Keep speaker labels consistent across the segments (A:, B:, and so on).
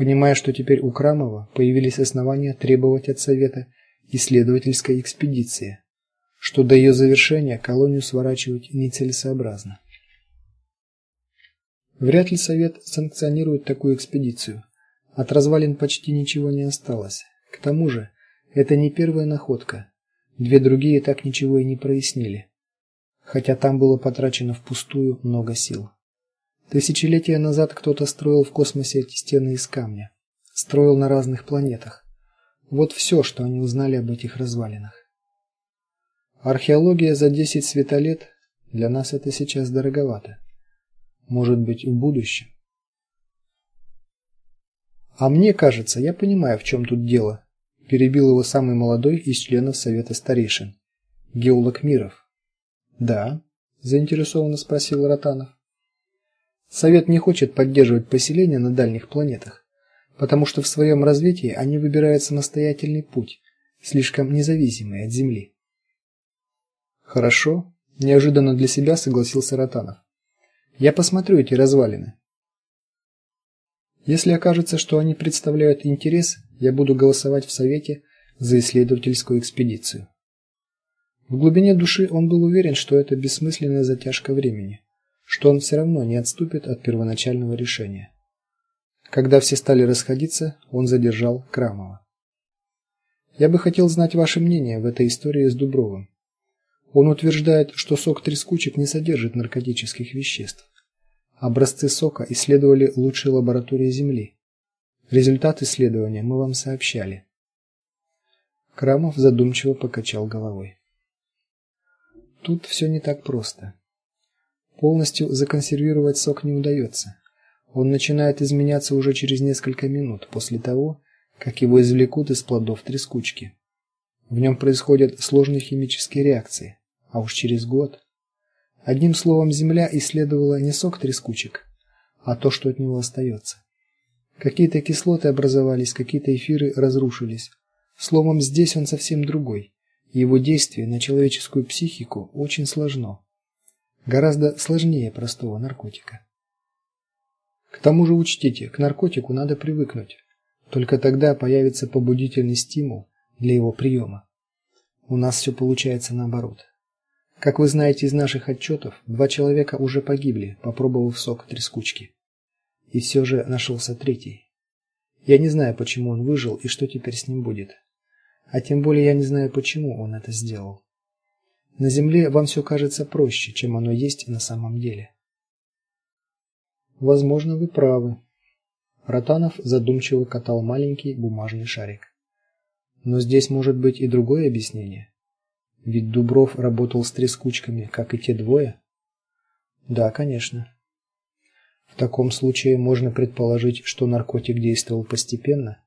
A: понимая, что теперь у Крамова появились основания требовать от совета исследовательской экспедиции, что до ее завершения колонию сворачивать нецелесообразно. Вряд ли совет санкционирует такую экспедицию. От развалин почти ничего не осталось. К тому же, это не первая находка. Две другие так ничего и не прояснили. Хотя там было потрачено впустую много сил. Тысячелетия назад кто-то строил в космосе эти стены из камня, строил на разных планетах. Вот все, что они узнали об этих развалинах. Археология за 10 светолет для нас это сейчас дороговато. Может быть, в будущем. А мне кажется, я понимаю, в чем тут дело, перебил его самый молодой из членов совета старейшин, геолог Миров. Да, заинтересованно спросил Ротанов. Совет не хочет поддерживать поселения на дальних планетах, потому что в своем развитии они выбирают самостоятельный путь, слишком независимый от Земли. Хорошо, неожиданно для себя согласился Ротанов. Я посмотрю эти развалины. Если окажется, что они представляют интерес, я буду голосовать в совете за исследовательскую экспедицию. В глубине души он был уверен, что это бессмысленная затяжка времени, что он все равно не отступит от первоначального решения. Когда все стали расходиться, он задержал Крамова. Я бы хотел знать ваше мнение в этой истории с Дубровым. Он утверждает, что сок трескучек не содержит наркотических веществ. Образцы сока исследовали лучшие лаборатории Земли. Результат исследования мы вам сообщали. Крамов задумчиво покачал головой. Тут все не так просто. Полностью законсервировать сок не удается. Он начинает изменяться уже через несколько минут после того, как его извлекут из плодов трескучки. В нем происходят сложные химические реакции, а уж через год Одним словом, земля исследовала не сок трескучек, а то, что от него остается. Какие-то кислоты образовались, какие-то эфиры разрушились. Словом, здесь он совсем другой. Его действие на человеческую психику очень сложно. Гораздо сложнее простого наркотика. К тому же учтите, к наркотику надо привыкнуть. Только тогда появится побудительный стимул для его приема. У нас все получается наоборот. Как вы знаете из наших отчетов, два человека уже погибли, попробовав сок трескучки. И все же нашелся третий. Я не знаю, почему он выжил и что теперь с ним будет. А тем более я не знаю, почему он это сделал. На земле вам все кажется проще, чем оно есть на самом деле. Возможно, вы правы. Ротанов задумчиво катал маленький бумажный шарик. Но здесь может быть и другое объяснение. Ведь Дубров работал с трескучками, как и те двое. Да, конечно. В таком случае можно предположить, что наркотик действовал постепенно,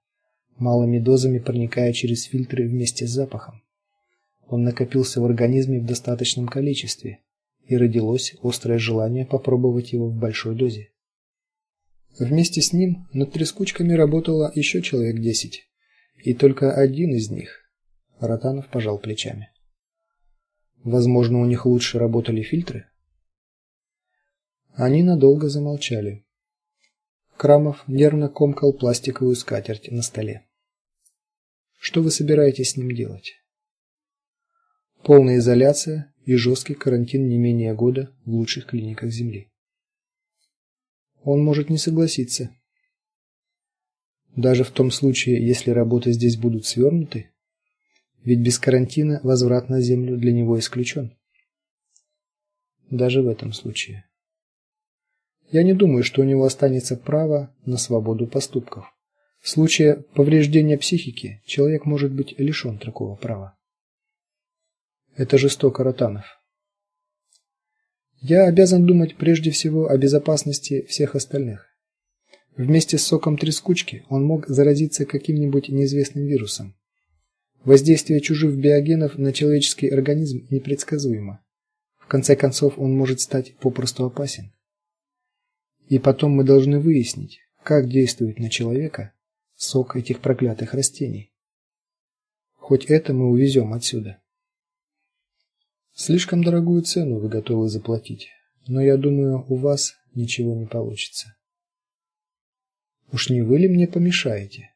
A: малыми дозами проникая через фильтры вместе с запахом. Он накопился в организме в достаточном количестве, и родилось острое желание попробовать его в большой дозе. Вместе с ним над трескучками работало еще человек десять, и только один из них Ротанов пожал плечами. Возможно, у них лучше работали фильтры? Они надолго замолчали. Крамов нервно комкал пластиковую скатерть на столе. Что вы собираетесь с ним делать? Полная изоляция и жесткий карантин не менее года в лучших клиниках Земли. Он может не согласиться. Даже в том случае, если работы здесь будут свернуты, ведь без карантина возврат на землю для него исключен. Даже в этом случае. Я не думаю, что у него останется право на свободу поступков. В случае повреждения психики человек может быть лишен такого права. Это жестоко, Ротанов. Я обязан думать прежде всего о безопасности всех остальных. Вместе с соком трескучки он мог заразиться каким-нибудь неизвестным вирусом. Воздействие чужих биогенов на человеческий организм непредсказуемо. В конце концов, он может стать попросту опасен. И потом мы должны выяснить, как действует на человека сок этих проклятых растений. Хоть это мы увезем отсюда. Слишком дорогую цену вы готовы заплатить, но я думаю, у вас ничего не получится. Уж не вы ли мне помешаете?